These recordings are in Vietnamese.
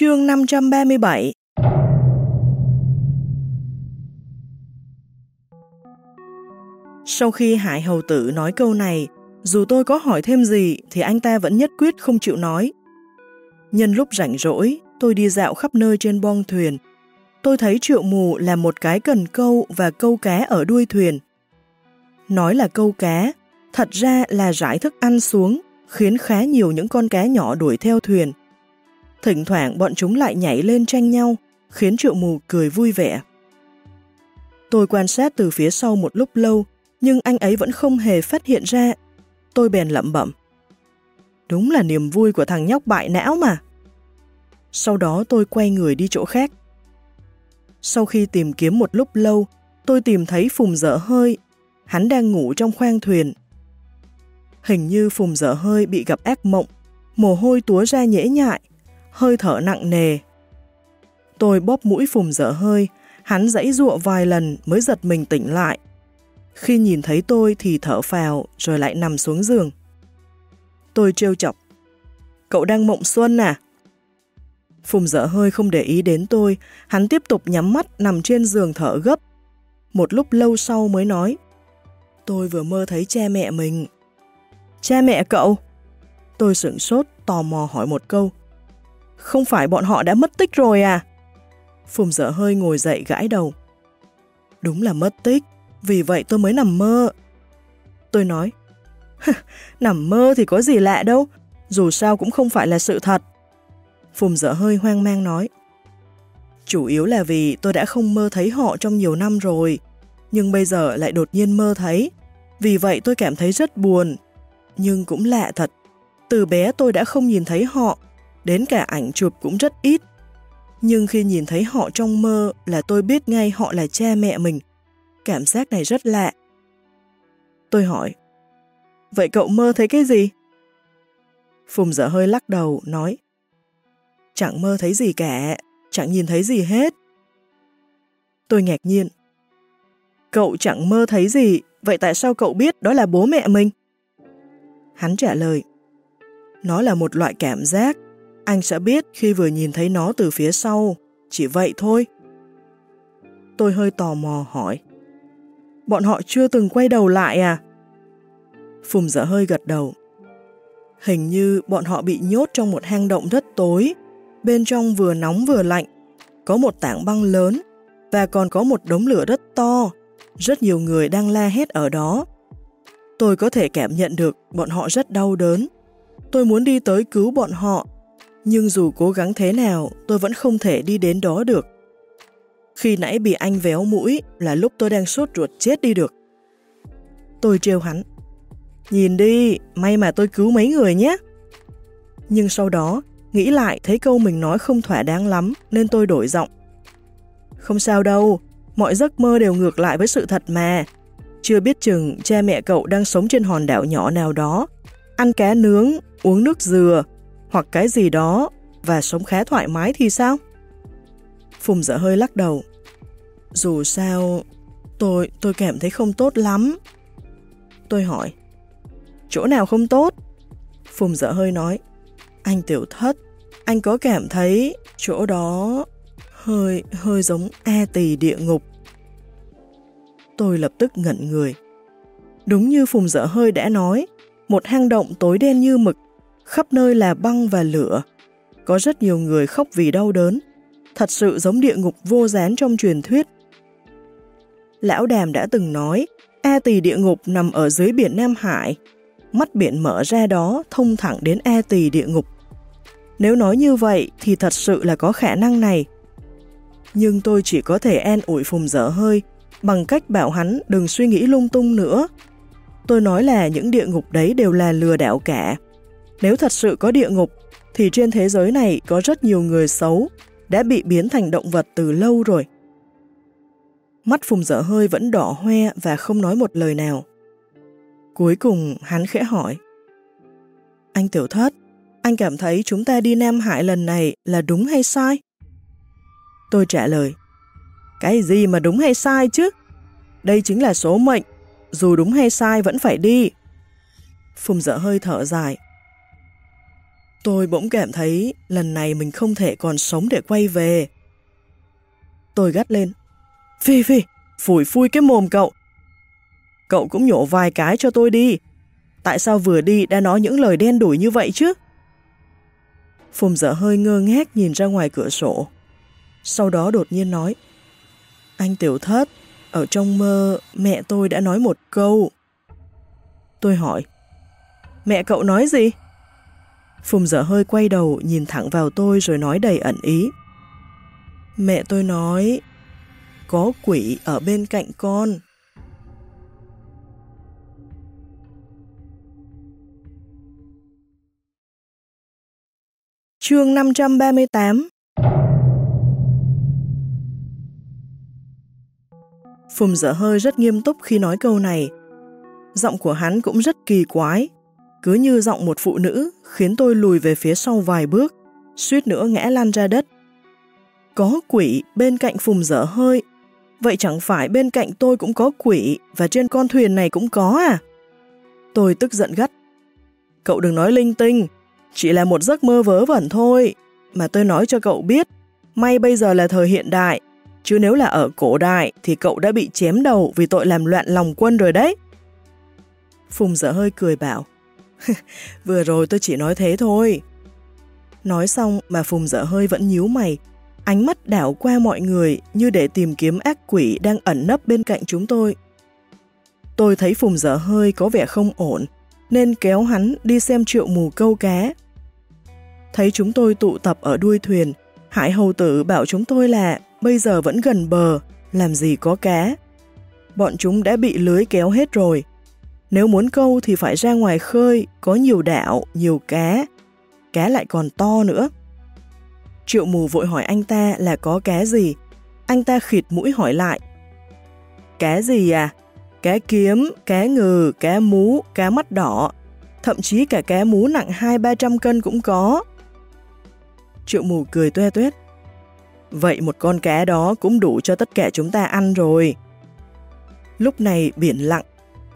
Chương 537 Sau khi Hải Hầu Tử nói câu này, dù tôi có hỏi thêm gì thì anh ta vẫn nhất quyết không chịu nói. Nhân lúc rảnh rỗi, tôi đi dạo khắp nơi trên bong thuyền. Tôi thấy triệu mù là một cái cần câu và câu cá ở đuôi thuyền. Nói là câu cá, thật ra là rải thức ăn xuống, khiến khá nhiều những con cá nhỏ đuổi theo thuyền. Thỉnh thoảng bọn chúng lại nhảy lên tranh nhau, khiến triệu mù cười vui vẻ. Tôi quan sát từ phía sau một lúc lâu, nhưng anh ấy vẫn không hề phát hiện ra. Tôi bèn lẩm bẩm. Đúng là niềm vui của thằng nhóc bại não mà. Sau đó tôi quay người đi chỗ khác. Sau khi tìm kiếm một lúc lâu, tôi tìm thấy Phùng dở hơi. Hắn đang ngủ trong khoang thuyền. Hình như Phùng dở hơi bị gặp ác mộng, mồ hôi túa ra nhễ nhại, hơi thở nặng nề. Tôi bóp mũi Phùng dở hơi, hắn dãy dụa vài lần mới giật mình tỉnh lại. Khi nhìn thấy tôi thì thở phào rồi lại nằm xuống giường. Tôi trêu chọc. Cậu đang mộng xuân à? Phùng dở hơi không để ý đến tôi, hắn tiếp tục nhắm mắt nằm trên giường thở gấp. Một lúc lâu sau mới nói, tôi vừa mơ thấy cha mẹ mình. Cha mẹ cậu? Tôi sửng sốt, tò mò hỏi một câu. Không phải bọn họ đã mất tích rồi à? Phùng dở hơi ngồi dậy gãi đầu. Đúng là mất tích, vì vậy tôi mới nằm mơ. Tôi nói, nằm mơ thì có gì lạ đâu, dù sao cũng không phải là sự thật. Phùng dở hơi hoang mang nói, chủ yếu là vì tôi đã không mơ thấy họ trong nhiều năm rồi, nhưng bây giờ lại đột nhiên mơ thấy, vì vậy tôi cảm thấy rất buồn. Nhưng cũng lạ thật, từ bé tôi đã không nhìn thấy họ, đến cả ảnh chụp cũng rất ít. Nhưng khi nhìn thấy họ trong mơ là tôi biết ngay họ là cha mẹ mình. Cảm giác này rất lạ. Tôi hỏi, vậy cậu mơ thấy cái gì? Phùng dở hơi lắc đầu, nói, chẳng mơ thấy gì cả, chẳng nhìn thấy gì hết. Tôi ngạc nhiên. Cậu chẳng mơ thấy gì, vậy tại sao cậu biết đó là bố mẹ mình? Hắn trả lời, nó là một loại cảm giác, anh sẽ biết khi vừa nhìn thấy nó từ phía sau, chỉ vậy thôi. Tôi hơi tò mò hỏi, bọn họ chưa từng quay đầu lại à? Phùng dở hơi gật đầu. Hình như bọn họ bị nhốt trong một hang động rất tối, bên trong vừa nóng vừa lạnh, có một tảng băng lớn và còn có một đống lửa rất to, rất nhiều người đang la hét ở đó. Tôi có thể cảm nhận được bọn họ rất đau đớn. Tôi muốn đi tới cứu bọn họ, nhưng dù cố gắng thế nào, tôi vẫn không thể đi đến đó được. Khi nãy bị anh véo mũi là lúc tôi đang sốt ruột chết đi được. Tôi trêu hắn. Nhìn đi, may mà tôi cứu mấy người nhé. Nhưng sau đó, nghĩ lại thấy câu mình nói không thỏa đáng lắm nên tôi đổi giọng. Không sao đâu, mọi giấc mơ đều ngược lại với sự thật mà. Chưa biết chừng cha mẹ cậu đang sống trên hòn đảo nhỏ nào đó, ăn cá nướng, uống nước dừa, hoặc cái gì đó và sống khá thoải mái thì sao? Phùng dở hơi lắc đầu. Dù sao, tôi tôi cảm thấy không tốt lắm. Tôi hỏi, chỗ nào không tốt? Phùng dở hơi nói, anh tiểu thất, anh có cảm thấy chỗ đó hơi hơi giống A tỳ địa ngục. Tôi lập tức ngẩn người. Đúng như Phùng dở hơi đã nói, một hang động tối đen như mực, khắp nơi là băng và lửa. Có rất nhiều người khóc vì đau đớn, thật sự giống địa ngục vô gián trong truyền thuyết. Lão Đàm đã từng nói, A tỳ địa ngục nằm ở dưới biển Nam Hải, mắt biển mở ra đó thông thẳng đến A tỳ địa ngục. Nếu nói như vậy thì thật sự là có khả năng này. Nhưng tôi chỉ có thể an ủi phùng dở hơi bằng cách bảo hắn đừng suy nghĩ lung tung nữa. Tôi nói là những địa ngục đấy đều là lừa đảo cả. Nếu thật sự có địa ngục, thì trên thế giới này có rất nhiều người xấu đã bị biến thành động vật từ lâu rồi. Mắt Phùng dở hơi vẫn đỏ hoe và không nói một lời nào. Cuối cùng hắn khẽ hỏi. Anh Tiểu Thất, anh cảm thấy chúng ta đi Nam Hải lần này là đúng hay sai? Tôi trả lời. Cái gì mà đúng hay sai chứ? Đây chính là số mệnh, dù đúng hay sai vẫn phải đi. Phùng dở hơi thở dài. Tôi bỗng cảm thấy lần này mình không thể còn sống để quay về. Tôi gắt lên. Phi Phi, phủi phui cái mồm cậu. Cậu cũng nhổ vài cái cho tôi đi. Tại sao vừa đi đã nói những lời đen đủi như vậy chứ? Phùng dở hơi ngơ ngác nhìn ra ngoài cửa sổ. Sau đó đột nhiên nói. Anh tiểu thất, ở trong mơ mẹ tôi đã nói một câu. Tôi hỏi. Mẹ cậu nói gì? Phùng dở hơi quay đầu nhìn thẳng vào tôi rồi nói đầy ẩn ý. Mẹ tôi nói, có quỷ ở bên cạnh con. Chương 538 Phùng dở hơi rất nghiêm túc khi nói câu này. Giọng của hắn cũng rất kỳ quái, cứ như giọng một phụ nữ khiến tôi lùi về phía sau vài bước, suýt nữa ngã lăn ra đất. Có quỷ bên cạnh phùng dở hơi, vậy chẳng phải bên cạnh tôi cũng có quỷ và trên con thuyền này cũng có à? Tôi tức giận gắt. Cậu đừng nói linh tinh, chỉ là một giấc mơ vớ vẩn thôi, mà tôi nói cho cậu biết, may bây giờ là thời hiện đại, chứ nếu là ở cổ đại thì cậu đã bị chém đầu vì tội làm loạn lòng quân rồi đấy. Phùng dở hơi cười bảo, vừa rồi tôi chỉ nói thế thôi. Nói xong mà Phùng dở hơi vẫn nhíu mày, ánh mắt đảo qua mọi người như để tìm kiếm ác quỷ đang ẩn nấp bên cạnh chúng tôi. Tôi thấy Phùng dở hơi có vẻ không ổn, nên kéo hắn đi xem triệu mù câu cá. Thấy chúng tôi tụ tập ở đuôi thuyền, Hải Hầu Tử bảo chúng tôi là bây giờ vẫn gần bờ, làm gì có cá. Bọn chúng đã bị lưới kéo hết rồi. Nếu muốn câu thì phải ra ngoài khơi, có nhiều đảo, nhiều cá. Cá lại còn to nữa. Triệu mù vội hỏi anh ta là có cá gì. Anh ta khịt mũi hỏi lại. Cá gì à? Cá kiếm, cá ngừ, cá mú, cá mắt đỏ. Thậm chí cả cá mú nặng 2-300 cân cũng có. Triệu mù cười toe tuét. Vậy một con cá đó cũng đủ cho tất cả chúng ta ăn rồi. Lúc này biển lặng,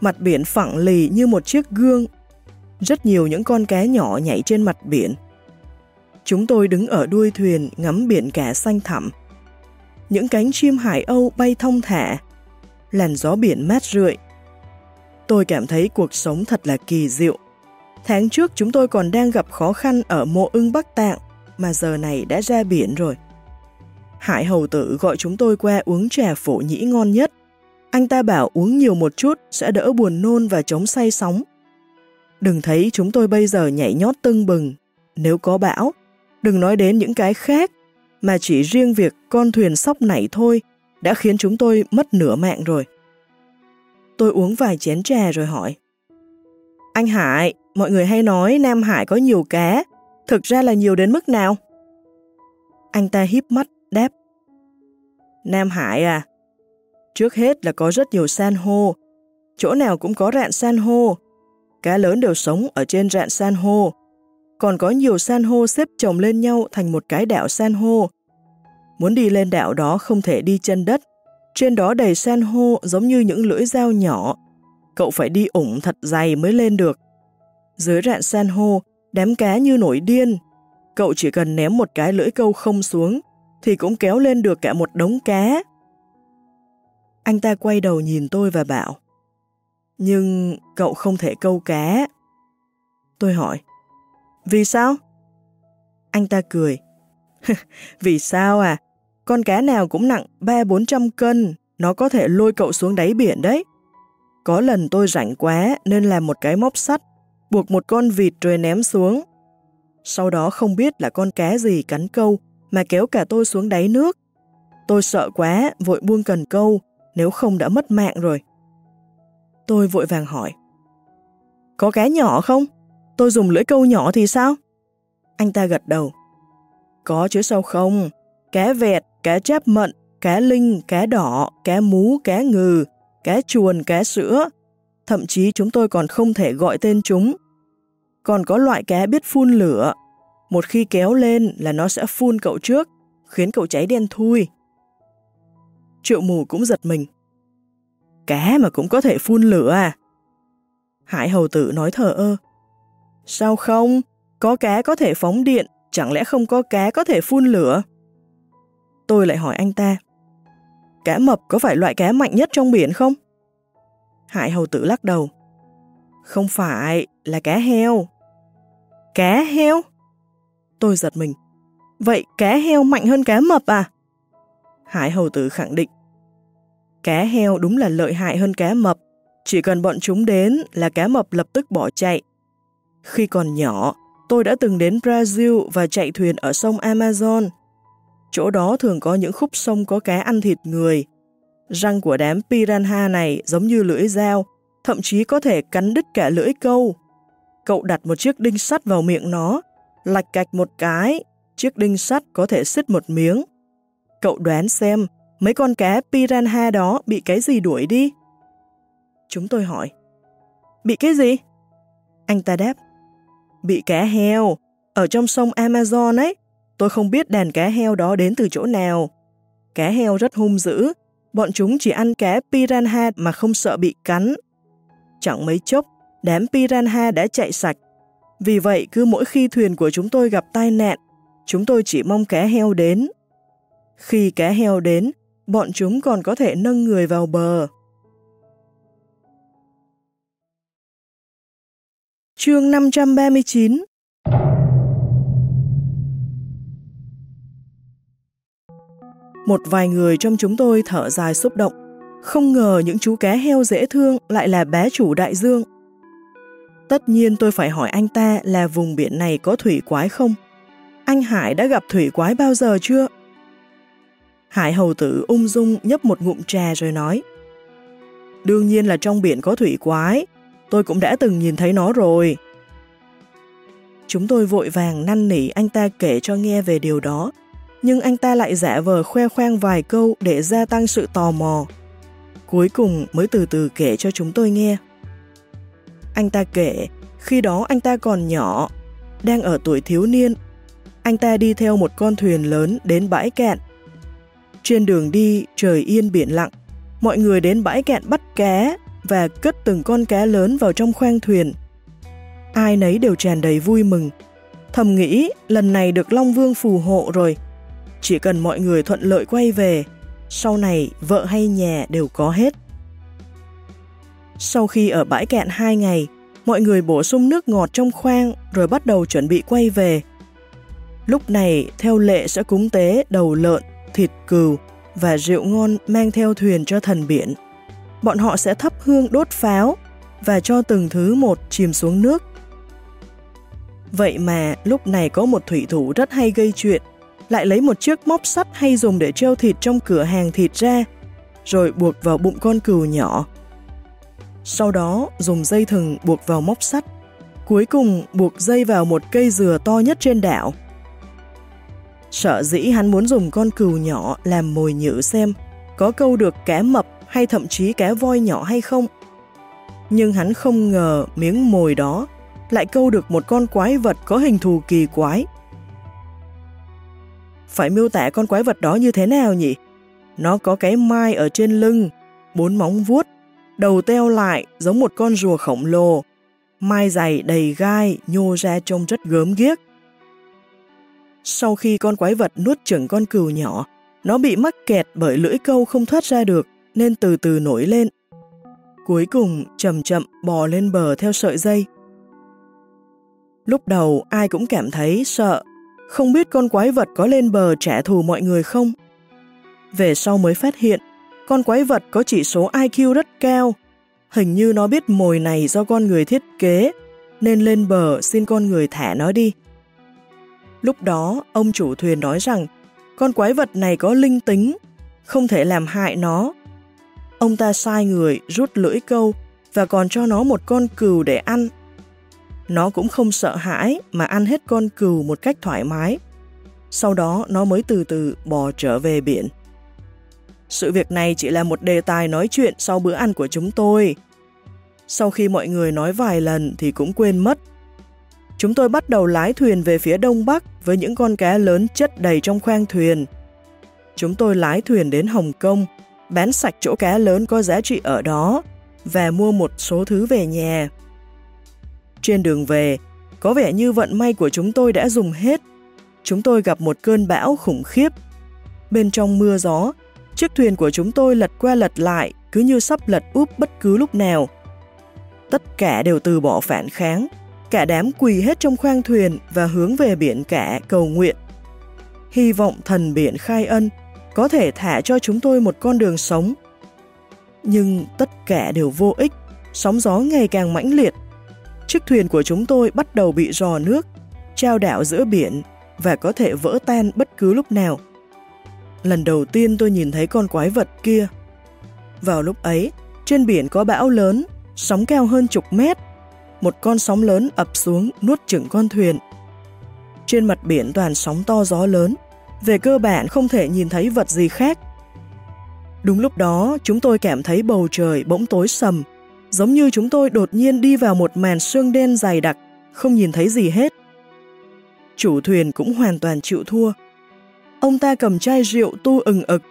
mặt biển phẳng lì như một chiếc gương. Rất nhiều những con cá nhỏ nhảy trên mặt biển. Chúng tôi đứng ở đuôi thuyền ngắm biển cả xanh thẳm. Những cánh chim hải âu bay thông thả, làn gió biển mát rượi. Tôi cảm thấy cuộc sống thật là kỳ diệu. Tháng trước chúng tôi còn đang gặp khó khăn ở mộ ưng Bắc Tạng, mà giờ này đã ra biển rồi. Hải hầu tử gọi chúng tôi qua uống trà phổ nhĩ ngon nhất. Anh ta bảo uống nhiều một chút sẽ đỡ buồn nôn và chống say sóng. Đừng thấy chúng tôi bây giờ nhảy nhót tưng bừng. Nếu có bão, đừng nói đến những cái khác, mà chỉ riêng việc con thuyền sóc nảy thôi đã khiến chúng tôi mất nửa mạng rồi. Tôi uống vài chén trà rồi hỏi. Anh Hải, mọi người hay nói Nam Hải có nhiều cá, thực ra là nhiều đến mức nào? Anh ta híp mắt, đáp. Nam Hải à? Trước hết là có rất nhiều san hô, chỗ nào cũng có rạn san hô. Cá lớn đều sống ở trên rạn san hô. Còn có nhiều san hô xếp chồng lên nhau thành một cái đảo san hô. Muốn đi lên đảo đó không thể đi chân đất. Trên đó đầy san hô giống như những lưỡi dao nhỏ. Cậu phải đi ủng thật dày mới lên được. Dưới rạn san hô, đám cá như nổi điên. Cậu chỉ cần ném một cái lưỡi câu không xuống thì cũng kéo lên được cả một đống cá. Anh ta quay đầu nhìn tôi và bảo Nhưng cậu không thể câu cá. Tôi hỏi Vì sao? Anh ta cười Vì sao à? Con cá nào cũng nặng 3-400 cân, nó có thể lôi cậu xuống đáy biển đấy. Có lần tôi rảnh quá nên làm một cái móc sắt, buộc một con vịt rồi ném xuống. Sau đó không biết là con cá gì cắn câu mà kéo cả tôi xuống đáy nước. Tôi sợ quá, vội buông cần câu, nếu không đã mất mạng rồi. Tôi vội vàng hỏi. Có cá nhỏ không? Tôi dùng lưỡi câu nhỏ thì sao? Anh ta gật đầu. Có chứ sao không? Cá vẹt, cá chép mận, cá linh, cá đỏ, cá mú, cá ngừ, cá chuồn, cá sữa. Thậm chí chúng tôi còn không thể gọi tên chúng. Còn có loại cá biết phun lửa, một khi kéo lên là nó sẽ phun cậu trước, khiến cậu cháy đen thui. Triệu mù cũng giật mình. Cá mà cũng có thể phun lửa à? Hải hầu tử nói thờ ơ. Sao không? Có cá có thể phóng điện, chẳng lẽ không có cá có thể phun lửa? Tôi lại hỏi anh ta, cá mập có phải loại cá mạnh nhất trong biển không? Hải hầu tử lắc đầu. Không phải, là cá heo. Cá heo? Tôi giật mình. Vậy cá heo mạnh hơn cá mập à? Hải hầu tử khẳng định. Cá heo đúng là lợi hại hơn cá mập. Chỉ cần bọn chúng đến là cá mập lập tức bỏ chạy. Khi còn nhỏ, tôi đã từng đến Brazil và chạy thuyền ở sông Amazon. Chỗ đó thường có những khúc sông có cá ăn thịt người. Răng của đám piranha này giống như lưỡi dao, thậm chí có thể cắn đứt cả lưỡi câu. Cậu đặt một chiếc đinh sắt vào miệng nó, lạch cạch một cái, chiếc đinh sắt có thể xích một miếng. Cậu đoán xem, mấy con cá piranha đó bị cái gì đuổi đi? Chúng tôi hỏi. Bị cái gì? Anh ta đáp. Bị cá heo, ở trong sông Amazon ấy. Tôi không biết đàn cá heo đó đến từ chỗ nào. Cá heo rất hung dữ, bọn chúng chỉ ăn cá piranha mà không sợ bị cắn. Chẳng mấy chốc, đám piranha đã chạy sạch. Vì vậy, cứ mỗi khi thuyền của chúng tôi gặp tai nạn, chúng tôi chỉ mong cá heo đến. Khi cá heo đến, bọn chúng còn có thể nâng người vào bờ. Chương 539 Một vài người trong chúng tôi thở dài xúc động. Không ngờ những chú cá heo dễ thương lại là bé chủ đại dương. Tất nhiên tôi phải hỏi anh ta là vùng biển này có thủy quái không? Anh Hải đã gặp thủy quái bao giờ chưa? Hải hầu tử ung dung nhấp một ngụm trà rồi nói Đương nhiên là trong biển có thủy quái, tôi cũng đã từng nhìn thấy nó rồi. Chúng tôi vội vàng năn nỉ anh ta kể cho nghe về điều đó, nhưng anh ta lại giả vờ khoe khoang vài câu để gia tăng sự tò mò. Cuối cùng mới từ từ kể cho chúng tôi nghe. Anh ta kể, khi đó anh ta còn nhỏ, đang ở tuổi thiếu niên. Anh ta đi theo một con thuyền lớn đến bãi cạn. Trên đường đi, trời yên biển lặng, mọi người đến bãi cạn bắt cá và cất từng con cá lớn vào trong khoang thuyền. Ai nấy đều tràn đầy vui mừng. Thầm nghĩ lần này được Long Vương phù hộ rồi. Chỉ cần mọi người thuận lợi quay về, sau này vợ hay nhà đều có hết. Sau khi ở bãi cạn 2 ngày, mọi người bổ sung nước ngọt trong khoang rồi bắt đầu chuẩn bị quay về. Lúc này, theo lệ sẽ cúng tế đầu lợn, thịt cừu và rượu ngon mang theo thuyền cho thần biển. Bọn họ sẽ thắp hương đốt pháo và cho từng thứ một chìm xuống nước. Vậy mà lúc này có một thủy thủ rất hay gây chuyện, lại lấy một chiếc móc sắt hay dùng để treo thịt trong cửa hàng thịt ra, rồi buộc vào bụng con cừu nhỏ. Sau đó dùng dây thừng buộc vào móc sắt, cuối cùng buộc dây vào một cây dừa to nhất trên đảo. Sợ dĩ hắn muốn dùng con cừu nhỏ làm mồi nhử xem có câu được cá mập hay thậm chí cá voi nhỏ hay không. Nhưng hắn không ngờ miếng mồi đó lại câu được một con quái vật có hình thù kỳ quái. Phải miêu tả con quái vật đó như thế nào nhỉ? Nó có cái mai ở trên lưng, bốn móng vuốt, đầu teo lại giống một con rùa khổng lồ, mai dày đầy gai nhô ra trông rất gớm ghiếc. Sau khi con quái vật nuốt chửng con cừu nhỏ, nó bị mắc kẹt bởi lưỡi câu không thoát ra được nên từ từ nổi lên. Cuối cùng chậm chậm bò lên bờ theo sợi dây. Lúc đầu ai cũng cảm thấy sợ, không biết con quái vật có lên bờ trả thù mọi người không. Về sau mới phát hiện, con quái vật có chỉ số IQ rất cao. Hình như nó biết mồi này do con người thiết kế, nên lên bờ xin con người thả nó đi. Lúc đó, ông chủ thuyền nói rằng con quái vật này có linh tính, không thể làm hại nó. Ông ta sai người rút lưỡi câu và còn cho nó một con cừu để ăn nó cũng không sợ hãi mà ăn hết con cừu một cách thoải mái. Sau đó nó mới từ từ bò trở về biển. Sự việc này chỉ là một đề tài nói chuyện sau bữa ăn của chúng tôi. Sau khi mọi người nói vài lần thì cũng quên mất. Chúng tôi bắt đầu lái thuyền về phía đông bắc với những con cá lớn chất đầy trong khoang thuyền. Chúng tôi lái thuyền đến Hồng Kông, bán sạch chỗ cá lớn có giá trị ở đó và mua một số thứ về nhà. Trên đường về, Có vẻ như vận may của chúng tôi đã dùng hết. Chúng tôi gặp một cơn bão khủng khiếp. Bên trong mưa gió, chiếc thuyền của chúng tôi lật qua lật lại, cứ như sắp lật úp bất cứ lúc nào. Tất cả đều từ bỏ phản kháng, cả đám quỳ hết trong khoang thuyền và hướng về biển cả cầu nguyện. Hy vọng thần biển khai ân có thể thả cho chúng tôi một con đường sống. Nhưng tất cả đều vô ích, sóng gió ngày càng mãnh liệt. Chiếc thuyền của chúng tôi bắt đầu bị rò nước, trao đảo giữa biển và có thể vỡ tan bất cứ lúc nào. Lần đầu tiên tôi nhìn thấy con quái vật kia. Vào lúc ấy, trên biển có bão lớn, sóng cao hơn chục mét. Một con sóng lớn ập xuống nuốt chửng con thuyền. Trên mặt biển toàn sóng to gió lớn, về cơ bản không thể nhìn thấy vật gì khác. Đúng lúc đó, chúng tôi cảm thấy bầu trời bỗng tối sầm, giống như chúng tôi đột nhiên đi vào một màn sương đen dày đặc, không nhìn thấy gì hết. Chủ thuyền cũng hoàn toàn chịu thua. Ông ta cầm chai rượu tu ừng ực,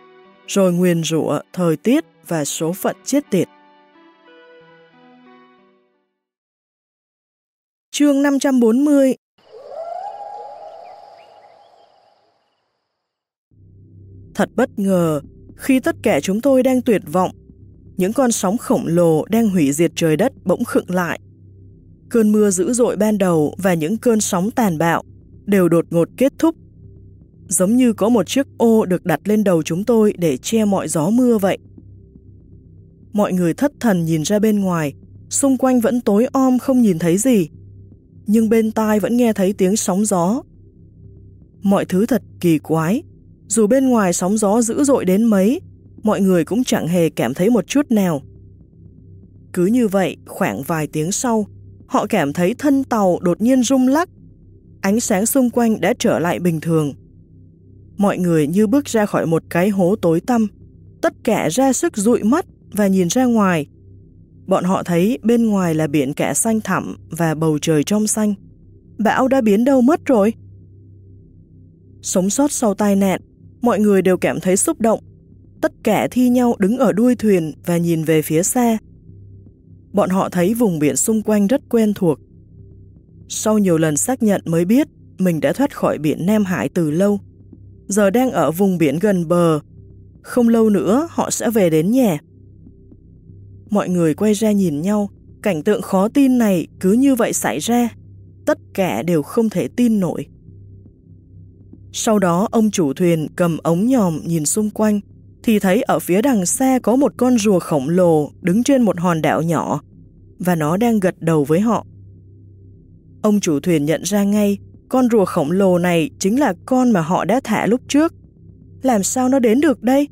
rồi nguyền rủa thời tiết và số phận chết tiệt. Chương 540 Thật bất ngờ, khi tất cả chúng tôi đang tuyệt vọng, những con sóng khổng lồ đang hủy diệt trời đất bỗng khựng lại. Cơn mưa dữ dội ban đầu và những cơn sóng tàn bạo đều đột ngột kết thúc. Giống như có một chiếc ô được đặt lên đầu chúng tôi để che mọi gió mưa vậy. Mọi người thất thần nhìn ra bên ngoài, xung quanh vẫn tối om không nhìn thấy gì. Nhưng bên tai vẫn nghe thấy tiếng sóng gió. Mọi thứ thật kỳ quái, dù bên ngoài sóng gió dữ dội đến mấy, mọi người cũng chẳng hề cảm thấy một chút nào. Cứ như vậy, khoảng vài tiếng sau, họ cảm thấy thân tàu đột nhiên rung lắc. Ánh sáng xung quanh đã trở lại bình thường. Mọi người như bước ra khỏi một cái hố tối tăm, tất cả ra sức dụi mắt và nhìn ra ngoài. Bọn họ thấy bên ngoài là biển kẻ xanh thẳm và bầu trời trong xanh. Bão đã biến đâu mất rồi? Sống sót sau tai nạn, mọi người đều cảm thấy xúc động. Tất cả thi nhau đứng ở đuôi thuyền và nhìn về phía xa. Bọn họ thấy vùng biển xung quanh rất quen thuộc. Sau nhiều lần xác nhận mới biết mình đã thoát khỏi biển Nam Hải từ lâu. Giờ đang ở vùng biển gần bờ. Không lâu nữa họ sẽ về đến nhà. Mọi người quay ra nhìn nhau, cảnh tượng khó tin này cứ như vậy xảy ra. Tất cả đều không thể tin nổi. Sau đó ông chủ thuyền cầm ống nhòm nhìn xung quanh, thì thấy ở phía đằng xa có một con rùa khổng lồ đứng trên một hòn đảo nhỏ, và nó đang gật đầu với họ. Ông chủ thuyền nhận ra ngay, con rùa khổng lồ này chính là con mà họ đã thả lúc trước. Làm sao nó đến được đây?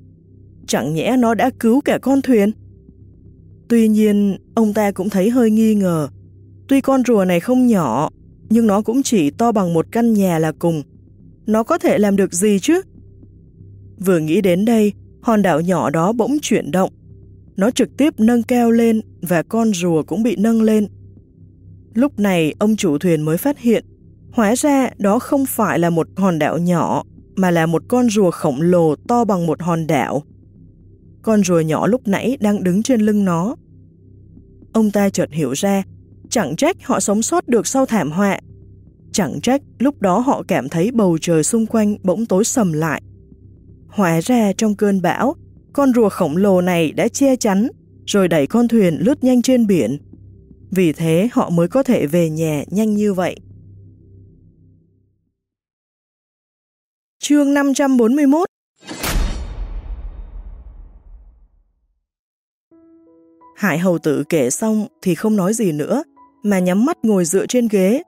Chẳng nhẽ nó đã cứu cả con thuyền? Tuy nhiên, ông ta cũng thấy hơi nghi ngờ. Tuy con rùa này không nhỏ, nhưng nó cũng chỉ to bằng một căn nhà là cùng nó có thể làm được gì chứ? Vừa nghĩ đến đây, hòn đảo nhỏ đó bỗng chuyển động. Nó trực tiếp nâng keo lên và con rùa cũng bị nâng lên. Lúc này ông chủ thuyền mới phát hiện, hóa ra đó không phải là một hòn đảo nhỏ, mà là một con rùa khổng lồ to bằng một hòn đảo. Con rùa nhỏ lúc nãy đang đứng trên lưng nó. Ông ta chợt hiểu ra, chẳng trách họ sống sót được sau thảm họa Chẳng trách lúc đó họ cảm thấy bầu trời xung quanh bỗng tối sầm lại. Hóa ra trong cơn bão, con rùa khổng lồ này đã che chắn rồi đẩy con thuyền lướt nhanh trên biển. Vì thế họ mới có thể về nhà nhanh như vậy. Chương 541 Hải hầu tử kể xong thì không nói gì nữa, mà nhắm mắt ngồi dựa trên ghế,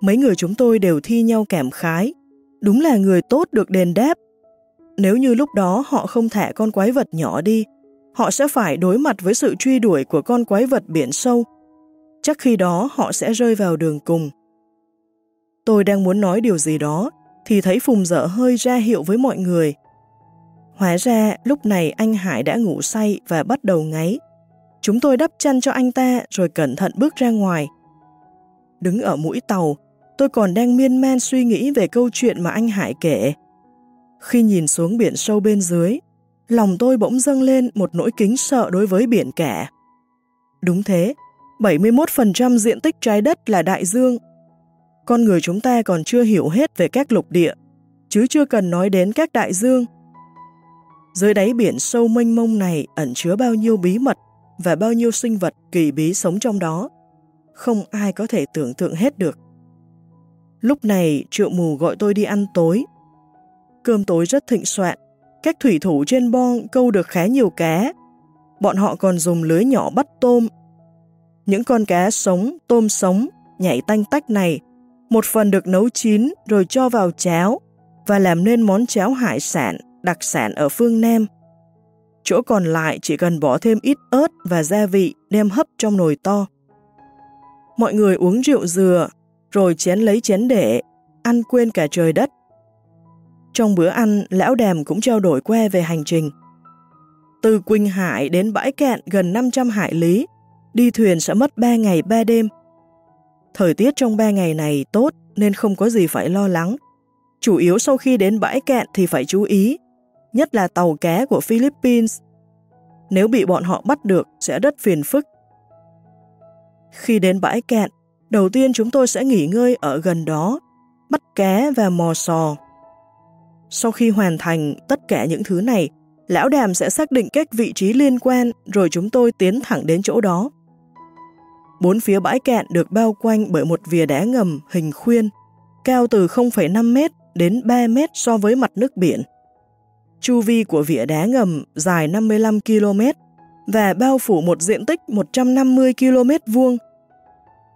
Mấy người chúng tôi đều thi nhau cảm khái. Đúng là người tốt được đền đáp. Nếu như lúc đó họ không thả con quái vật nhỏ đi, họ sẽ phải đối mặt với sự truy đuổi của con quái vật biển sâu. Chắc khi đó họ sẽ rơi vào đường cùng. Tôi đang muốn nói điều gì đó, thì thấy Phùng dở hơi ra hiệu với mọi người. Hóa ra lúc này anh Hải đã ngủ say và bắt đầu ngáy. Chúng tôi đắp chăn cho anh ta rồi cẩn thận bước ra ngoài. Đứng ở mũi tàu, tôi còn đang miên man suy nghĩ về câu chuyện mà anh Hải kể. Khi nhìn xuống biển sâu bên dưới, lòng tôi bỗng dâng lên một nỗi kính sợ đối với biển cả. Đúng thế, 71% diện tích trái đất là đại dương, con người chúng ta còn chưa hiểu hết về các lục địa, chứ chưa cần nói đến các đại dương. Dưới đáy biển sâu mênh mông này ẩn chứa bao nhiêu bí mật và bao nhiêu sinh vật kỳ bí sống trong đó. Không ai có thể tưởng tượng hết được. Lúc này triệu mù gọi tôi đi ăn tối. Cơm tối rất thịnh soạn. Các thủy thủ trên bon câu được khá nhiều cá. Bọn họ còn dùng lưới nhỏ bắt tôm. Những con cá sống, tôm sống, nhảy tanh tách này, một phần được nấu chín rồi cho vào cháo và làm nên món cháo hải sản đặc sản ở phương Nam. Chỗ còn lại chỉ cần bỏ thêm ít ớt và gia vị đem hấp trong nồi to. Mọi người uống rượu dừa, rồi chén lấy chén để, ăn quên cả trời đất. Trong bữa ăn, lão đàm cũng trao đổi que về hành trình. Từ Quỳnh Hải đến bãi cạn gần 500 hải lý, đi thuyền sẽ mất 3 ngày 3 đêm. Thời tiết trong 3 ngày này tốt nên không có gì phải lo lắng. Chủ yếu sau khi đến bãi cạn thì phải chú ý, nhất là tàu cá của Philippines. Nếu bị bọn họ bắt được sẽ rất phiền phức. Khi đến bãi cạn, đầu tiên chúng tôi sẽ nghỉ ngơi ở gần đó, bắt cá và mò sò. Sau khi hoàn thành tất cả những thứ này, lão đàm sẽ xác định các vị trí liên quan rồi chúng tôi tiến thẳng đến chỗ đó. Bốn phía bãi cạn được bao quanh bởi một vỉa đá ngầm hình khuyên, cao từ 0,5 mét đến 3 mét so với mặt nước biển. Chu vi của vỉa đá ngầm dài 55 km và bao phủ một diện tích 150 km vuông.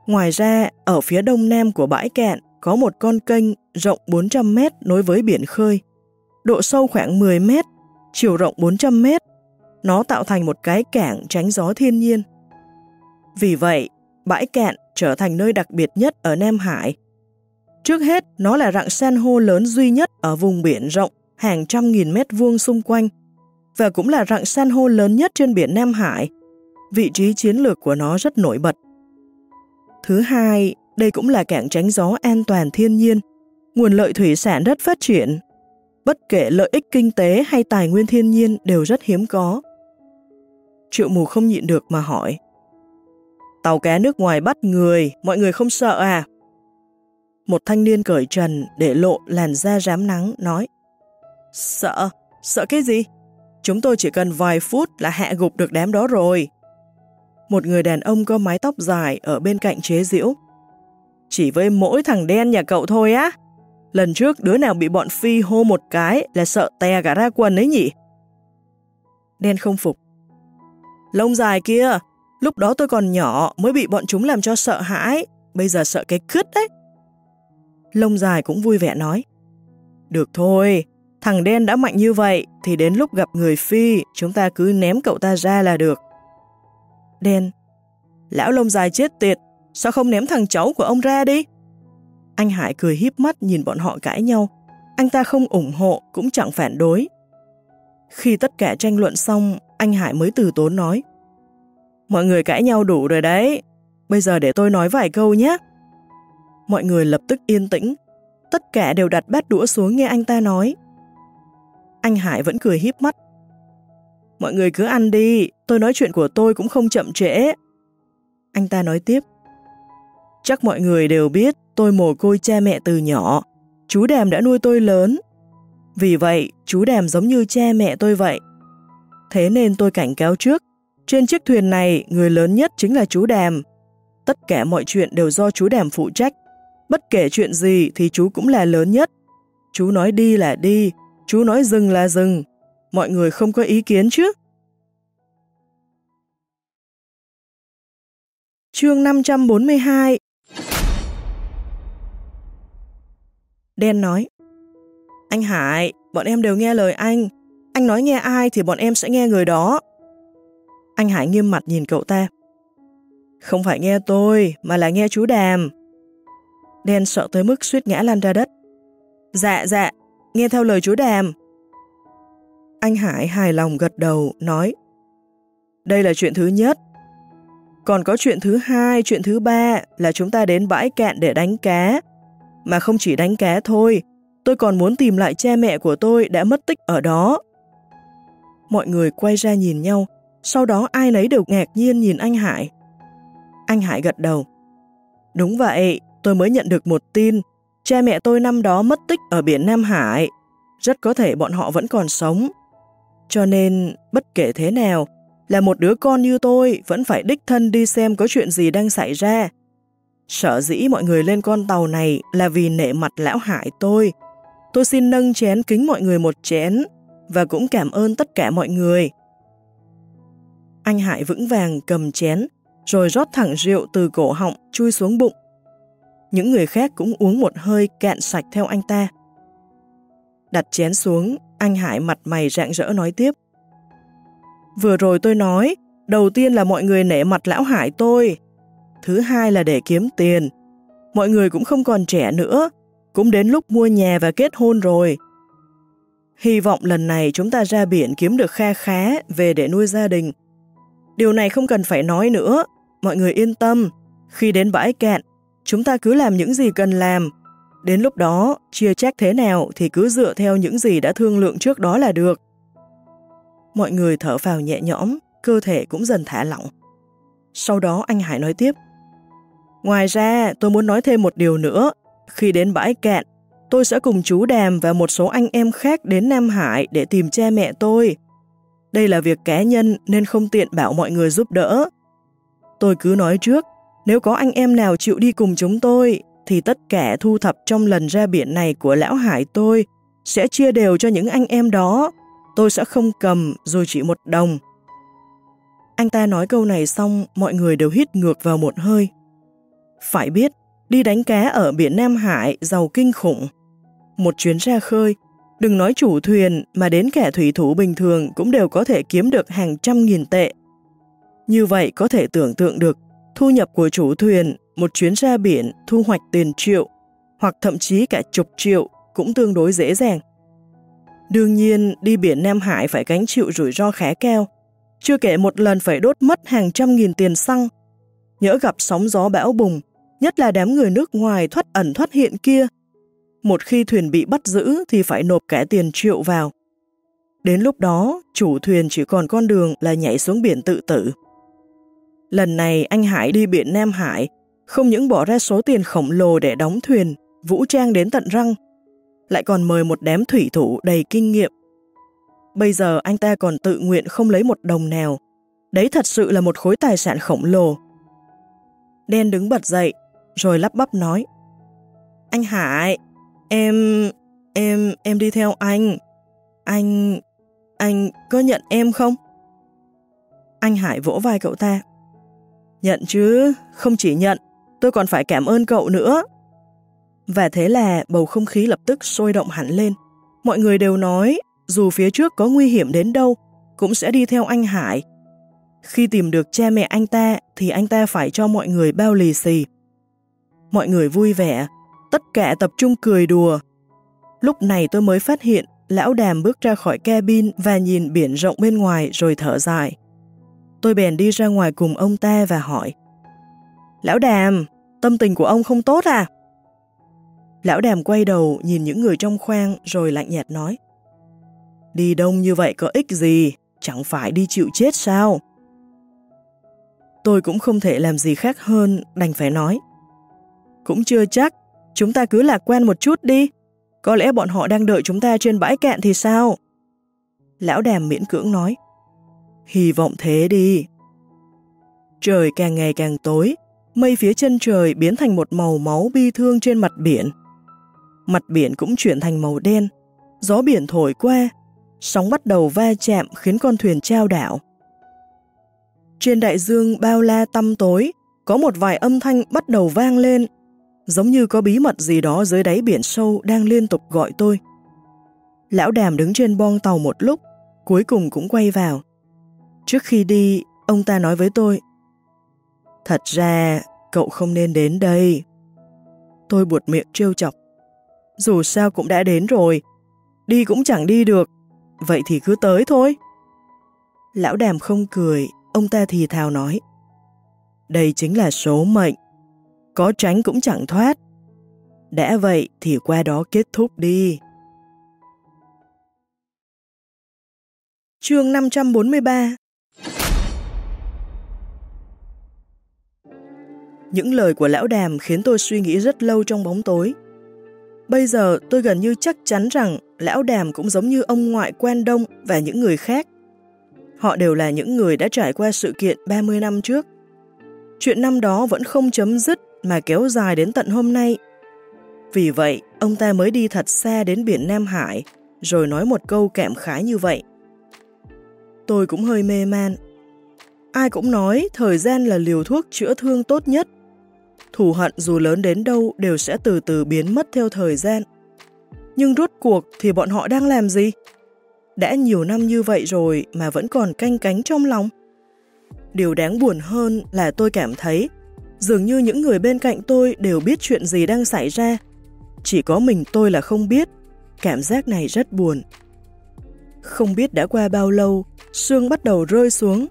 Ngoài ra, ở phía đông nam của bãi cạn có một con kênh rộng 400 mét nối với biển khơi. Độ sâu khoảng 10 mét, chiều rộng 400 mét. Nó tạo thành một cái cảng tránh gió thiên nhiên. Vì vậy, bãi cạn trở thành nơi đặc biệt nhất ở Nam Hải. Trước hết, nó là rặng san hô lớn duy nhất ở vùng biển rộng hàng trăm nghìn mét vuông xung quanh và cũng là rặng san hô lớn nhất trên biển Nam Hải. Vị trí chiến lược của nó rất nổi bật. Thứ hai, đây cũng là cảng tránh gió an toàn thiên nhiên. Nguồn lợi thủy sản rất phát triển. Bất kể lợi ích kinh tế hay tài nguyên thiên nhiên đều rất hiếm có. Triệu mù không nhịn được mà hỏi. Tàu cá nước ngoài bắt người, mọi người không sợ à? Một thanh niên cởi trần để lộ làn da rám nắng nói. Sợ? Sợ cái gì? Chúng tôi chỉ cần vài phút là hạ gục được đám đó rồi. Một người đàn ông có mái tóc dài ở bên cạnh chế diễu. Chỉ với mỗi thằng đen nhà cậu thôi á. Lần trước đứa nào bị bọn Phi hô một cái là sợ tè cả ra quần ấy nhỉ? Đen không phục. Lông dài kia, lúc đó tôi còn nhỏ mới bị bọn chúng làm cho sợ hãi, bây giờ sợ cái cứt đấy. Lông dài cũng vui vẻ nói. Được thôi, thằng đen đã mạnh như vậy thì đến lúc gặp người Phi chúng ta cứ ném cậu ta ra là được. Đen, lão lông dài chết tiệt, sao không ném thằng cháu của ông ra đi? Anh Hải cười híp mắt nhìn bọn họ cãi nhau. Anh ta không ủng hộ, cũng chẳng phản đối. Khi tất cả tranh luận xong, anh Hải mới từ tốn nói. Mọi người cãi nhau đủ rồi đấy. Bây giờ để tôi nói vài câu nhé. Mọi người lập tức yên tĩnh. Tất cả đều đặt bát đũa xuống nghe anh ta nói. Anh Hải vẫn cười híp mắt. Mọi người cứ ăn đi, tôi nói chuyện của tôi cũng không chậm trễ. Anh ta nói tiếp. Chắc mọi người đều biết tôi mồ côi cha mẹ từ nhỏ. Chú Đàm đã nuôi tôi lớn. Vì vậy, chú Đàm giống như cha mẹ tôi vậy. Thế nên tôi cảnh cáo trước. Trên chiếc thuyền này, người lớn nhất chính là chú Đàm. Tất cả mọi chuyện đều do chú Đàm phụ trách. Bất kể chuyện gì thì chú cũng là lớn nhất. Chú nói đi là đi, chú nói dừng là dừng. Mọi người không có ý kiến chứ? Chương 542 Đen nói Anh Hải, bọn em đều nghe lời anh. Anh nói nghe ai thì bọn em sẽ nghe người đó. Anh Hải nghiêm mặt nhìn cậu ta. Không phải nghe tôi, mà là nghe chú Đàm. Đen sợ tới mức suýt ngã lăn ra đất. Dạ, dạ, nghe theo lời chú Đàm. Anh Hải hài lòng gật đầu, nói Đây là chuyện thứ nhất. Còn có chuyện thứ hai, chuyện thứ ba là chúng ta đến bãi cạn để đánh cá. Mà không chỉ đánh cá thôi, tôi còn muốn tìm lại cha mẹ của tôi đã mất tích ở đó. Mọi người quay ra nhìn nhau, sau đó ai nấy đều ngạc nhiên nhìn anh Hải. Anh Hải gật đầu. Đúng vậy, tôi mới nhận được một tin, cha mẹ tôi năm đó mất tích ở biển Nam Hải. Rất có thể bọn họ vẫn còn sống. Cho nên, bất kể thế nào, là một đứa con như tôi vẫn phải đích thân đi xem có chuyện gì đang xảy ra. Sợ dĩ mọi người lên con tàu này là vì nể mặt lão hải tôi. Tôi xin nâng chén kính mọi người một chén và cũng cảm ơn tất cả mọi người. Anh Hải vững vàng cầm chén, rồi rót thẳng rượu từ cổ họng chui xuống bụng. Những người khác cũng uống một hơi cạn sạch theo anh ta. Đặt chén xuống, anh Hải mặt mày rạng rỡ nói tiếp. Vừa rồi tôi nói, đầu tiên là mọi người nể mặt lão Hải tôi, thứ hai là để kiếm tiền. Mọi người cũng không còn trẻ nữa, cũng đến lúc mua nhà và kết hôn rồi. Hy vọng lần này chúng ta ra biển kiếm được kha khá về để nuôi gia đình. Điều này không cần phải nói nữa, mọi người yên tâm. Khi đến bãi cạn, chúng ta cứ làm những gì cần làm. Đến lúc đó, chia trách thế nào thì cứ dựa theo những gì đã thương lượng trước đó là được. Mọi người thở vào nhẹ nhõm, cơ thể cũng dần thả lỏng. Sau đó anh Hải nói tiếp. Ngoài ra, tôi muốn nói thêm một điều nữa. Khi đến bãi cạn, tôi sẽ cùng chú Đàm và một số anh em khác đến Nam Hải để tìm cha mẹ tôi. Đây là việc cá nhân nên không tiện bảo mọi người giúp đỡ. Tôi cứ nói trước, nếu có anh em nào chịu đi cùng chúng tôi, thì tất cả thu thập trong lần ra biển này của Lão Hải tôi sẽ chia đều cho những anh em đó. Tôi sẽ không cầm rồi chỉ một đồng. Anh ta nói câu này xong, mọi người đều hít ngược vào một hơi. Phải biết, đi đánh cá ở biển Nam Hải giàu kinh khủng. Một chuyến ra khơi, đừng nói chủ thuyền mà đến kẻ thủy thủ bình thường cũng đều có thể kiếm được hàng trăm nghìn tệ. Như vậy có thể tưởng tượng được thu nhập của chủ thuyền một chuyến ra biển thu hoạch tiền triệu hoặc thậm chí cả chục triệu cũng tương đối dễ dàng. Đương nhiên, đi biển Nam Hải phải gánh chịu rủi ro khá cao, chưa kể một lần phải đốt mất hàng trăm nghìn tiền xăng. Nhỡ gặp sóng gió bão bùng, nhất là đám người nước ngoài thoát ẩn thoát hiện kia. Một khi thuyền bị bắt giữ thì phải nộp cả tiền triệu vào. Đến lúc đó, chủ thuyền chỉ còn con đường là nhảy xuống biển tự tử. Lần này anh Hải đi biển Nam Hải, không những bỏ ra số tiền khổng lồ để đóng thuyền, vũ trang đến tận răng, lại còn mời một đám thủy thủ đầy kinh nghiệm. Bây giờ anh ta còn tự nguyện không lấy một đồng nào. Đấy thật sự là một khối tài sản khổng lồ. Đen đứng bật dậy, rồi lắp bắp nói. Anh Hải, em, em, em đi theo anh. Anh, anh có nhận em không? Anh Hải vỗ vai cậu ta. Nhận chứ, không chỉ nhận, tôi còn phải cảm ơn cậu nữa. Và thế là bầu không khí lập tức sôi động hẳn lên. Mọi người đều nói, dù phía trước có nguy hiểm đến đâu, cũng sẽ đi theo anh Hải. Khi tìm được cha mẹ anh ta, thì anh ta phải cho mọi người bao lì xì. Mọi người vui vẻ, tất cả tập trung cười đùa. Lúc này tôi mới phát hiện lão đàm bước ra khỏi cabin và nhìn biển rộng bên ngoài rồi thở dài. Tôi bèn đi ra ngoài cùng ông ta và hỏi Lão đàm, tâm tình của ông không tốt à? Lão đàm quay đầu nhìn những người trong khoang rồi lạnh nhạt nói Đi đông như vậy có ích gì, chẳng phải đi chịu chết sao? Tôi cũng không thể làm gì khác hơn, đành phải nói. Cũng chưa chắc, chúng ta cứ lạc quan một chút đi. Có lẽ bọn họ đang đợi chúng ta trên bãi cạn thì sao? Lão đàm miễn cưỡng nói. Hy vọng thế đi. Trời càng ngày càng tối, mây phía chân trời biến thành một màu máu bi thương trên mặt biển. Mặt biển cũng chuyển thành màu đen, gió biển thổi qua, sóng bắt đầu va chạm khiến con thuyền trao đảo. Trên đại dương bao la tăm tối, có một vài âm thanh bắt đầu vang lên, giống như có bí mật gì đó dưới đáy biển sâu đang liên tục gọi tôi. Lão đàm đứng trên bong tàu một lúc, cuối cùng cũng quay vào. Trước khi đi, ông ta nói với tôi, Thật ra, cậu không nên đến đây. Tôi buột miệng trêu chọc. Dù sao cũng đã đến rồi, đi cũng chẳng đi được, vậy thì cứ tới thôi. Lão đàm không cười, ông ta thì thào nói. Đây chính là số mệnh, có tránh cũng chẳng thoát. Đã vậy thì qua đó kết thúc đi. Chương 543 Những lời của lão đàm khiến tôi suy nghĩ rất lâu trong bóng tối. Bây giờ tôi gần như chắc chắn rằng lão đàm cũng giống như ông ngoại Quen đông và những người khác. Họ đều là những người đã trải qua sự kiện 30 năm trước. Chuyện năm đó vẫn không chấm dứt mà kéo dài đến tận hôm nay. Vì vậy, ông ta mới đi thật xa đến biển Nam Hải, rồi nói một câu kẹm khái như vậy. Tôi cũng hơi mê man. Ai cũng nói thời gian là liều thuốc chữa thương tốt nhất. Thù hận dù lớn đến đâu đều sẽ từ từ biến mất theo thời gian. Nhưng rốt cuộc thì bọn họ đang làm gì? Đã nhiều năm như vậy rồi mà vẫn còn canh cánh trong lòng. Điều đáng buồn hơn là tôi cảm thấy dường như những người bên cạnh tôi đều biết chuyện gì đang xảy ra. Chỉ có mình tôi là không biết. Cảm giác này rất buồn. Không biết đã qua bao lâu, xương bắt đầu rơi xuống.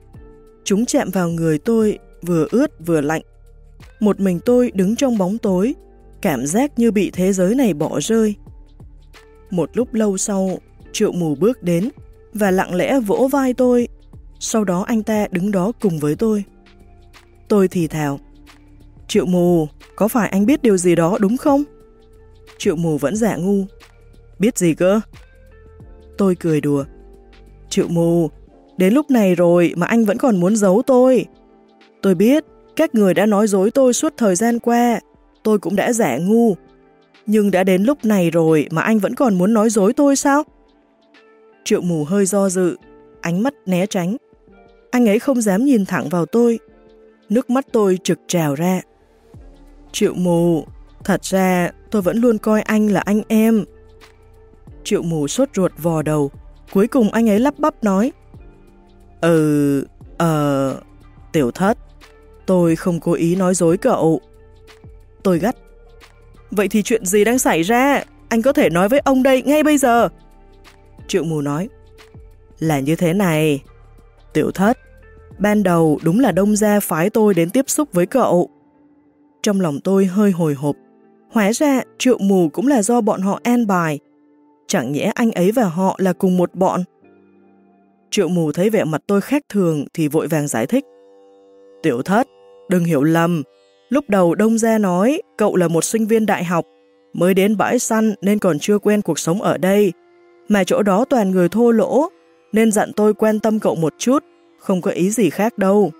Chúng chạm vào người tôi, vừa ướt vừa lạnh. Một mình tôi đứng trong bóng tối, cảm giác như bị thế giới này bỏ rơi. Một lúc lâu sau, triệu mù bước đến và lặng lẽ vỗ vai tôi. Sau đó anh ta đứng đó cùng với tôi. Tôi thì thào. Triệu mù, có phải anh biết điều gì đó đúng không? Triệu mù vẫn giả ngu. Biết gì cơ? Tôi cười đùa. Triệu mù, đến lúc này rồi mà anh vẫn còn muốn giấu tôi. Tôi biết, các người đã nói dối tôi suốt thời gian qua, tôi cũng đã giả ngu. Nhưng đã đến lúc này rồi mà anh vẫn còn muốn nói dối tôi sao? Triệu mù hơi do dự, ánh mắt né tránh. Anh ấy không dám nhìn thẳng vào tôi. Nước mắt tôi trực trào ra. Triệu mù, thật ra tôi vẫn luôn coi anh là anh em. Triệu mù sốt ruột vò đầu, cuối cùng anh ấy lắp bắp nói. Ừ, ờ, tiểu thất, tôi không cố ý nói dối cậu. Tôi gắt. Vậy thì chuyện gì đang xảy ra? Anh có thể nói với ông đây ngay bây giờ. Triệu mù nói. Là như thế này. Tiểu thất, ban đầu đúng là đông gia phái tôi đến tiếp xúc với cậu. Trong lòng tôi hơi hồi hộp. Hóa ra triệu mù cũng là do bọn họ an bài. Chẳng nhẽ anh ấy và họ là cùng một bọn. Triệu mù thấy vẻ mặt tôi khác thường thì vội vàng giải thích. Tiểu thất, đừng hiểu lầm. Lúc đầu Đông Gia nói cậu là một sinh viên đại học, mới đến bãi săn nên còn chưa quen cuộc sống ở đây. Mà chỗ đó toàn người thô lỗ, nên dặn tôi quan tâm cậu một chút, không có ý gì khác đâu.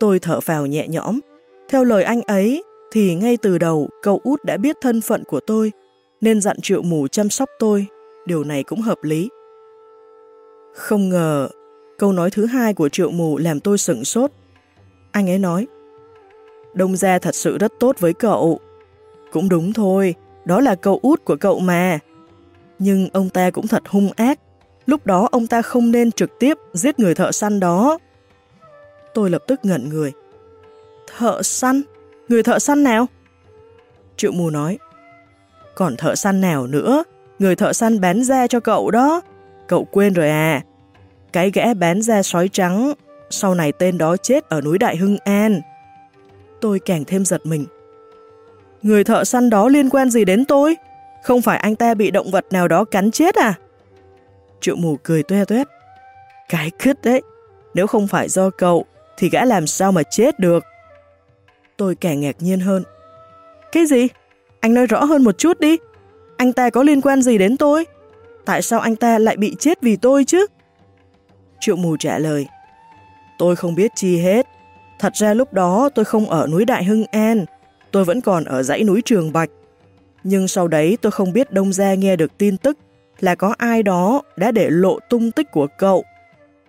Tôi thở vào nhẹ nhõm. Theo lời anh ấy, thì ngay từ đầu cậu út đã biết thân phận của tôi, nên dặn triệu mù chăm sóc tôi. Điều này cũng hợp lý. Không ngờ, câu nói thứ hai của triệu mù làm tôi sửng sốt. Anh ấy nói, Đông Gia thật sự rất tốt với cậu. Cũng đúng thôi, đó là cậu út của cậu mà. Nhưng ông ta cũng thật hung ác, lúc đó ông ta không nên trực tiếp giết người thợ săn đó. Tôi lập tức ngẩn người. Thợ săn? Người thợ săn nào? Triệu mù nói. Còn thợ săn nào nữa? Người thợ săn bán da cho cậu đó. Cậu quên rồi à? Cái gã bán da sói trắng, sau này tên đó chết ở núi Đại Hưng An. Tôi càng thêm giật mình. Người thợ săn đó liên quan gì đến tôi? Không phải anh ta bị động vật nào đó cắn chết à? Triệu mù cười tuê tuét. Cái cứt đấy, nếu không phải do cậu, thì gã làm sao mà chết được? Tôi càng ngạc nhiên hơn. Cái gì? Anh nói rõ hơn một chút đi. Anh ta có liên quan gì đến tôi? Tại sao anh ta lại bị chết vì tôi chứ? Triệu mù trả lời. Tôi không biết chi hết. Thật ra lúc đó tôi không ở núi Đại Hưng An, tôi vẫn còn ở dãy núi Trường Bạch. Nhưng sau đấy tôi không biết Đông Gia nghe được tin tức là có ai đó đã để lộ tung tích của cậu.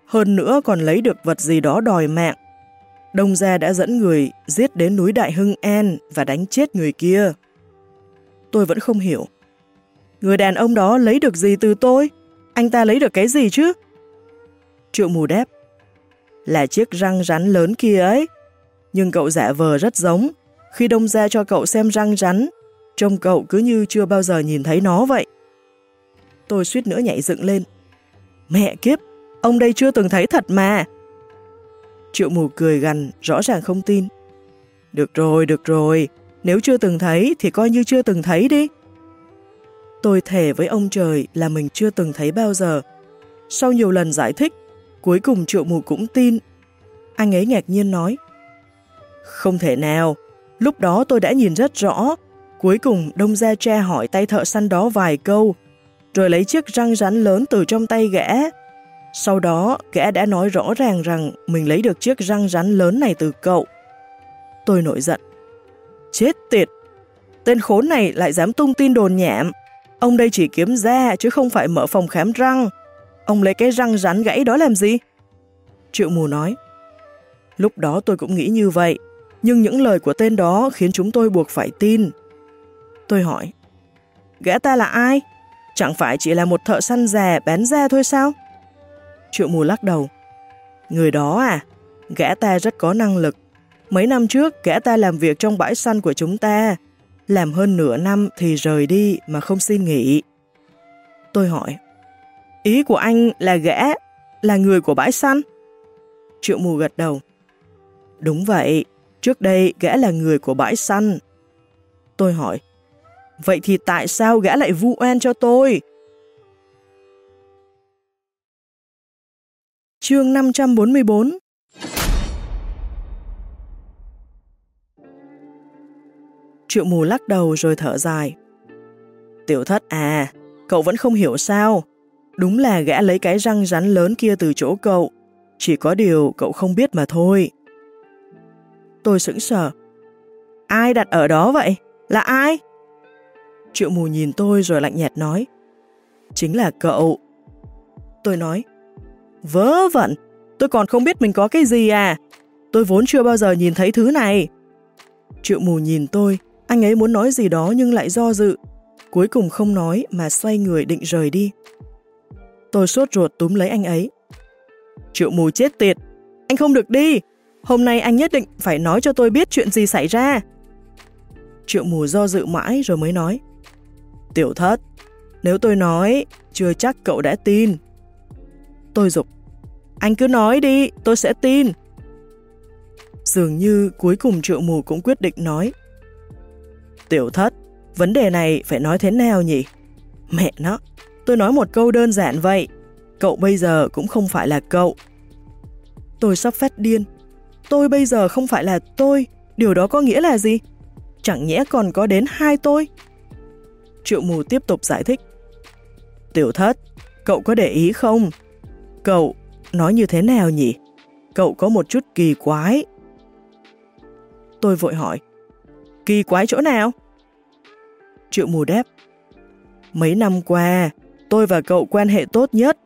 Hơn nữa còn lấy được vật gì đó đòi mạng. Đông Gia đã dẫn người giết đến núi Đại Hưng An và đánh chết người kia. Tôi vẫn không hiểu. Người đàn ông đó lấy được gì từ tôi? Anh ta lấy được cái gì chứ? Triệu mù đáp. Là chiếc răng rắn lớn kia ấy. Nhưng cậu giả vờ rất giống. Khi đông ra cho cậu xem răng rắn, trông cậu cứ như chưa bao giờ nhìn thấy nó vậy. Tôi suýt nữa nhảy dựng lên. Mẹ kiếp, ông đây chưa từng thấy thật mà. Triệu mù cười gằn, rõ ràng không tin. Được rồi, được rồi, nếu chưa từng thấy thì coi như chưa từng thấy đi. Tôi thề với ông trời là mình chưa từng thấy bao giờ. Sau nhiều lần giải thích, cuối cùng triệu mù cũng tin. Anh ấy ngạc nhiên nói, Không thể nào, lúc đó tôi đã nhìn rất rõ. Cuối cùng đông gia cha hỏi tay thợ săn đó vài câu, rồi lấy chiếc răng rắn lớn từ trong tay gã. Sau đó, gã đã nói rõ ràng rằng mình lấy được chiếc răng rắn lớn này từ cậu. Tôi nổi giận. Chết tiệt! Tên khốn này lại dám tung tin đồn nhảm. Ông đây chỉ kiếm ra chứ không phải mở phòng khám răng. Ông lấy cái răng rắn gãy đó làm gì? Triệu mù nói. Lúc đó tôi cũng nghĩ như vậy, nhưng những lời của tên đó khiến chúng tôi buộc phải tin. Tôi hỏi, gã ta là ai? Chẳng phải chỉ là một thợ săn già bán ra thôi sao? Triệu mù lắc đầu. Người đó à? Gã ta rất có năng lực. Mấy năm trước, gã ta làm việc trong bãi săn của chúng ta. Làm hơn nửa năm thì rời đi mà không xin nghỉ. Tôi hỏi, ý của anh là gã, là người của bãi săn? Triệu mù gật đầu. Đúng vậy, trước đây gã là người của bãi săn. Tôi hỏi, vậy thì tại sao gã lại vu oan cho tôi? Chương 544 Triệu mù lắc đầu rồi thở dài. Tiểu thất à, cậu vẫn không hiểu sao. Đúng là gã lấy cái răng rắn lớn kia từ chỗ cậu. Chỉ có điều cậu không biết mà thôi. Tôi sững sờ. Ai đặt ở đó vậy? Là ai? Triệu mù nhìn tôi rồi lạnh nhạt nói. Chính là cậu. Tôi nói. Vớ vẩn, tôi còn không biết mình có cái gì à. Tôi vốn chưa bao giờ nhìn thấy thứ này. Triệu mù nhìn tôi, anh ấy muốn nói gì đó nhưng lại do dự. Cuối cùng không nói mà xoay người định rời đi. Tôi sốt ruột túm lấy anh ấy. Triệu mù chết tiệt, anh không được đi. Hôm nay anh nhất định phải nói cho tôi biết chuyện gì xảy ra. Triệu mù do dự mãi rồi mới nói. Tiểu thất, nếu tôi nói, chưa chắc cậu đã tin. Tôi dục anh cứ nói đi, tôi sẽ tin. Dường như cuối cùng triệu mù cũng quyết định nói. Tiểu thất, vấn đề này phải nói thế nào nhỉ? Mẹ nó, tôi nói một câu đơn giản vậy. Cậu bây giờ cũng không phải là cậu. Tôi sắp phát điên. Tôi bây giờ không phải là tôi. Điều đó có nghĩa là gì? Chẳng nhẽ còn có đến hai tôi? Triệu mù tiếp tục giải thích. Tiểu thất, cậu có để ý không? Cậu, nói như thế nào nhỉ? Cậu có một chút kỳ quái. Tôi vội hỏi. Kỳ quái chỗ nào? Triệu mù đáp. Mấy năm qua, tôi và cậu quan hệ tốt nhất.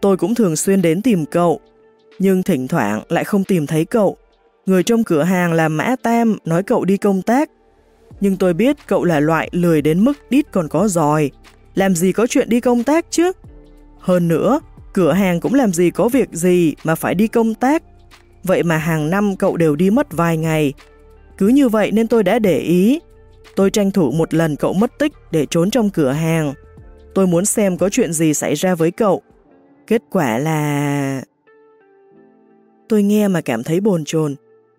Tôi cũng thường xuyên đến tìm cậu, nhưng thỉnh thoảng lại không tìm thấy cậu. Người trong cửa hàng là Mã Tam nói cậu đi công tác. Nhưng tôi biết cậu là loại lười đến mức đít còn có giỏi. Làm gì có chuyện đi công tác chứ? Hơn nữa, cửa hàng cũng làm gì có việc gì mà phải đi công tác. Vậy mà hàng năm cậu đều đi mất vài ngày. Cứ như vậy nên tôi đã để ý. Tôi tranh thủ một lần cậu mất tích để trốn trong cửa hàng. Tôi muốn xem có chuyện gì xảy ra với cậu. Kết quả là... Tôi nghe mà cảm thấy bồn chồn.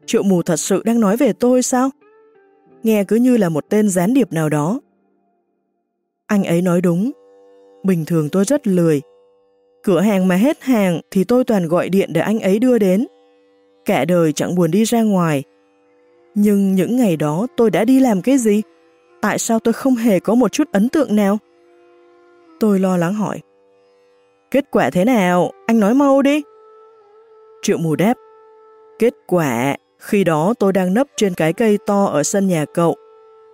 Triệu mù thật sự đang nói về tôi sao? Nghe cứ như là một tên gián điệp nào đó. Anh ấy nói đúng. Bình thường tôi rất lười. Cửa hàng mà hết hàng thì tôi toàn gọi điện để anh ấy đưa đến. Cả đời chẳng buồn đi ra ngoài. Nhưng những ngày đó tôi đã đi làm cái gì? Tại sao tôi không hề có một chút ấn tượng nào? Tôi lo lắng hỏi. Kết quả thế nào? Anh nói mau đi. Triệu mù đáp. Kết quả, khi đó tôi đang nấp trên cái cây to ở sân nhà cậu.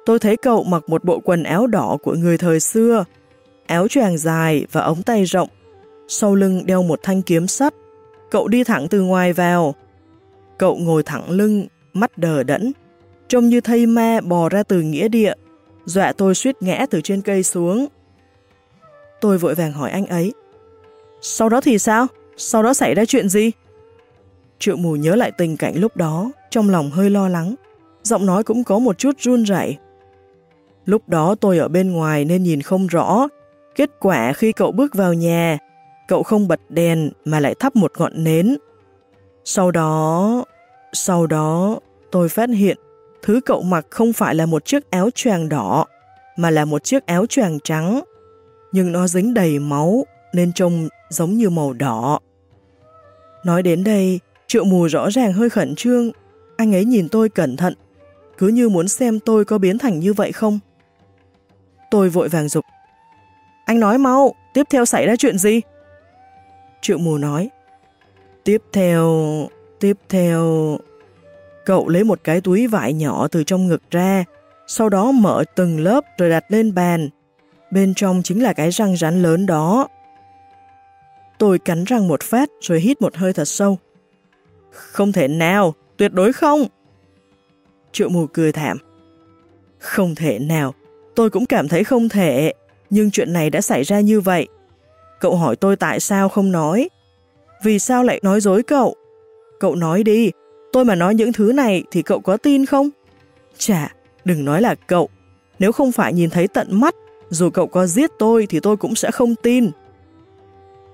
Tôi thấy cậu mặc một bộ quần áo đỏ của người thời xưa, áo choàng dài và ống tay rộng, sau lưng đeo một thanh kiếm sắt. Cậu đi thẳng từ ngoài vào. Cậu ngồi thẳng lưng, mắt đờ đẫn, trông như thây ma bò ra từ nghĩa địa, dọa tôi suýt ngã từ trên cây xuống. Tôi vội vàng hỏi anh ấy. Sau đó thì sao? Sau đó xảy ra chuyện gì? Triệu mù nhớ lại tình cảnh lúc đó, trong lòng hơi lo lắng, giọng nói cũng có một chút run rẩy. Lúc đó tôi ở bên ngoài nên nhìn không rõ, kết quả khi cậu bước vào nhà, cậu không bật đèn mà lại thắp một ngọn nến. Sau đó, sau đó tôi phát hiện thứ cậu mặc không phải là một chiếc áo choàng đỏ, mà là một chiếc áo choàng trắng, nhưng nó dính đầy máu nên trông giống như màu đỏ. Nói đến đây, triệu mù rõ ràng hơi khẩn trương, Anh ấy nhìn tôi cẩn thận, cứ như muốn xem tôi có biến thành như vậy không. Tôi vội vàng dục. Anh nói mau, tiếp theo xảy ra chuyện gì? Triệu mù nói. Tiếp theo, tiếp theo... Cậu lấy một cái túi vải nhỏ từ trong ngực ra, sau đó mở từng lớp rồi đặt lên bàn. Bên trong chính là cái răng rắn lớn đó. Tôi cắn răng một phát rồi hít một hơi thật sâu. Không thể nào, tuyệt đối không. Triệu mù cười thảm. Không thể nào, tôi cũng cảm thấy không thể, nhưng chuyện này đã xảy ra như vậy. Cậu hỏi tôi tại sao không nói. Vì sao lại nói dối cậu? Cậu nói đi, tôi mà nói những thứ này thì cậu có tin không? Chà, đừng nói là cậu. Nếu không phải nhìn thấy tận mắt, dù cậu có giết tôi thì tôi cũng sẽ không tin.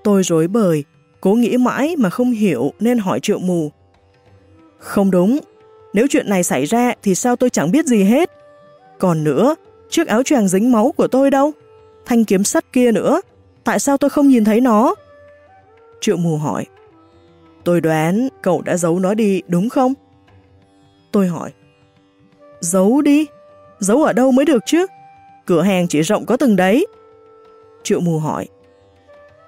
Tôi rối bời, cố nghĩ mãi mà không hiểu nên hỏi triệu mù. Không đúng, nếu chuyện này xảy ra thì sao tôi chẳng biết gì hết. Còn nữa, chiếc áo choàng dính máu của tôi đâu? Thanh kiếm sắt kia nữa, tại sao tôi không nhìn thấy nó? Triệu mù hỏi. Tôi đoán cậu đã giấu nó đi đúng không? Tôi hỏi. Giấu đi? Giấu ở đâu mới được chứ? Cửa hàng chỉ rộng có từng đấy. Triệu mù hỏi.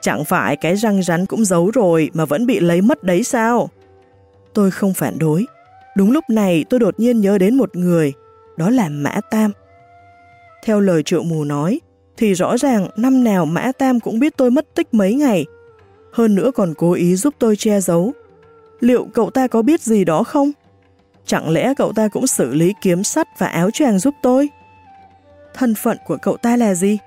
Chẳng phải cái răng rắn cũng giấu rồi mà vẫn bị lấy mất đấy sao? Tôi không phản đối. Đúng lúc này tôi đột nhiên nhớ đến một người, đó là Mã Tam. Theo lời triệu mù nói, thì rõ ràng năm nào Mã Tam cũng biết tôi mất tích mấy ngày, hơn nữa còn cố ý giúp tôi che giấu. Liệu cậu ta có biết gì đó không? Chẳng lẽ cậu ta cũng xử lý kiếm sắt và áo choàng giúp tôi? Thân phận của cậu ta là gì?